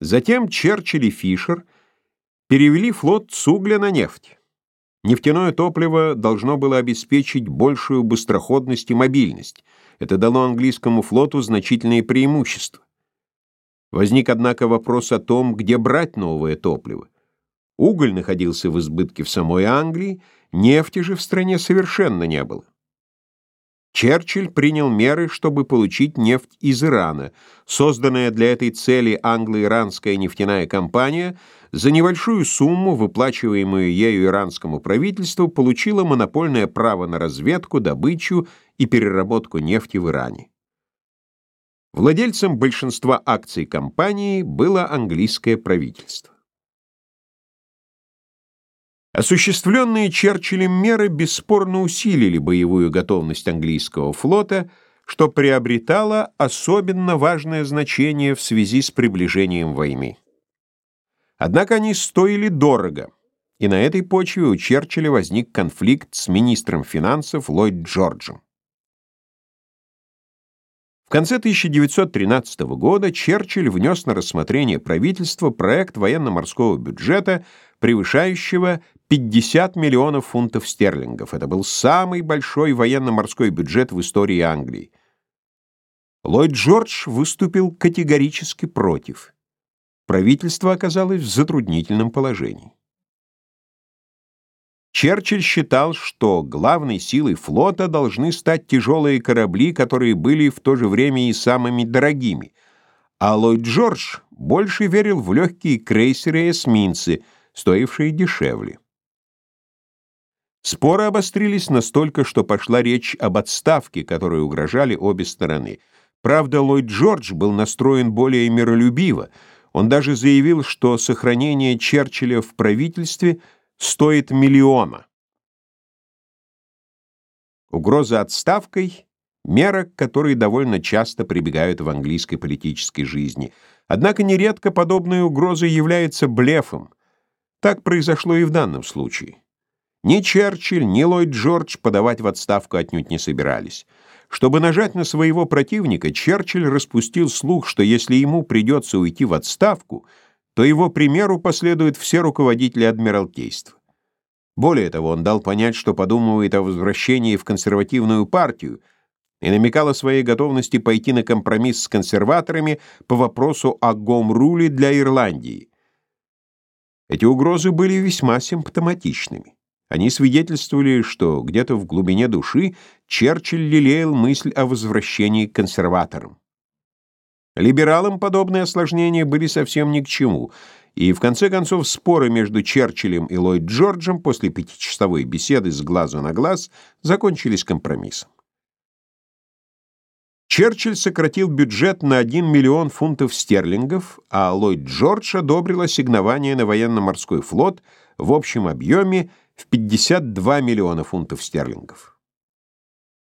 Затем Черчилль и Фишер перевели флот с угля на нефть. Нефтяное топливо должно было обеспечить большую быстроходность и мобильность. Это дало английскому флоту значительные преимущества. Возник, однако, вопрос о том, где брать новое топливо. Уголь находился в избытке в самой Англии, нефти же в стране совершенно не было. Черчилль принял меры, чтобы получить нефть из Ирана. Созданная для этой цели англо-иранская нефтяная компания за небольшую сумму, выплачиваемую ею иранскому правительству, получила монопольное право на разведку, добычу и переработку нефти в Иране. Владельцем большинства акций компании было английское правительство. Осуществленные Черчиллем меры бесспорно усилили боевую готовность английского флота, что приобретало особенно важное значение в связи с приближением войны. Однако они стоили дорого, и на этой почве у Черчилля возник конфликт с министром финансов Ллойд Джорджем. В конце 1913 года Черчилль внес на рассмотрение правительства проект военно-морского бюджета, превышающего 50 миллионов фунтов стерлингов. Это был самый большой военно-морской бюджет в истории Англии. Ллойд Джордж выступил категорически против. Правительство оказалось в затруднительном положении. Черчилль считал, что главной силой флота должны стать тяжелые корабли, которые были в то же время и самыми дорогими, а Ллойд Джордж больше верил в легкие крейсеры и эсминцы, стоившие дешевле. Споры обострились настолько, что пошла речь об отставке, которой угрожали обе стороны. Правда, Ллойд Джордж был настроен более миролюбиво. Он даже заявил, что сохранение Черчилля в правительстве – стоит миллиона. Угроза отставкой — мера, к которой довольно часто прибегают в английской политической жизни. Однако нередко подобная угроза является блефом. Так произошло и в данном случае. Ни Черчилль, ни Ллойд Джордж подавать в отставку отнюдь не собирались. Чтобы нажать на своего противника, Черчилль распустил слух, что если ему придется уйти в отставку — то его примеру последуют все руководители Адмиралтейства. Более того, он дал понять, что подумывает о возвращении в консервативную партию и намекал о своей готовности пойти на компромисс с консерваторами по вопросу о гом-руле для Ирландии. Эти угрозы были весьма симптоматичными. Они свидетельствовали, что где-то в глубине души Черчилль лелеял мысль о возвращении к консерваторам. Либералам подобные осложнения были совсем ни к чему, и в конце концов споры между Черчиллем и Ллойд Джорджем после пятичасовой беседы с глазу на глаз закончились компромиссом. Черчилль сократил бюджет на 1 миллион фунтов стерлингов, а Ллойд Джордж одобрил ассигнование на военно-морской флот в общем объеме в 52 миллиона фунтов стерлингов.